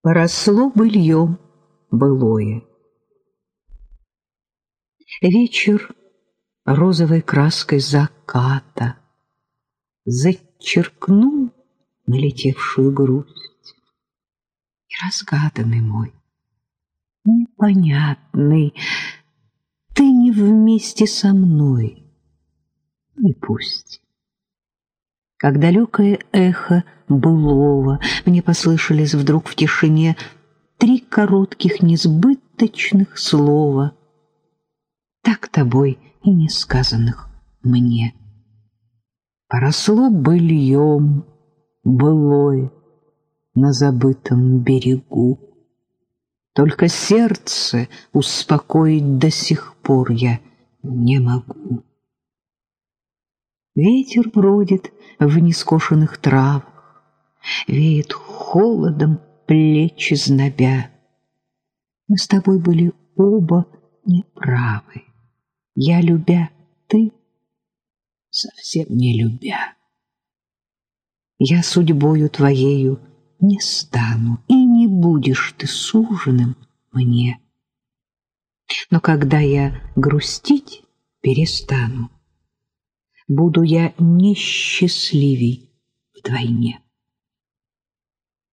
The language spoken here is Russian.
Поросло быльем былое. Вечер розовой краской заката Зачеркнул налетевшую грусть. И разгаданный мой, непонятный, Ты не вместе со мной, ну и пусть. Как далекое эхо былого Мне послышались вдруг в тишине Три коротких несбыточных слова, Так тобой и не сказанных мне. Поросло быльем былое На забытом берегу. Только сердце успокоить до сих пор я не могу. Ветер бродит в нескошенных травах, Веет холодом плечи знобя. Мы с тобой были оба неправы. Я любя, ты совсем не любя. Я судьбою твоею не стану, И не будешь ты суженым мне. Но когда я грустить перестану, буду я несчастливей вдвойне.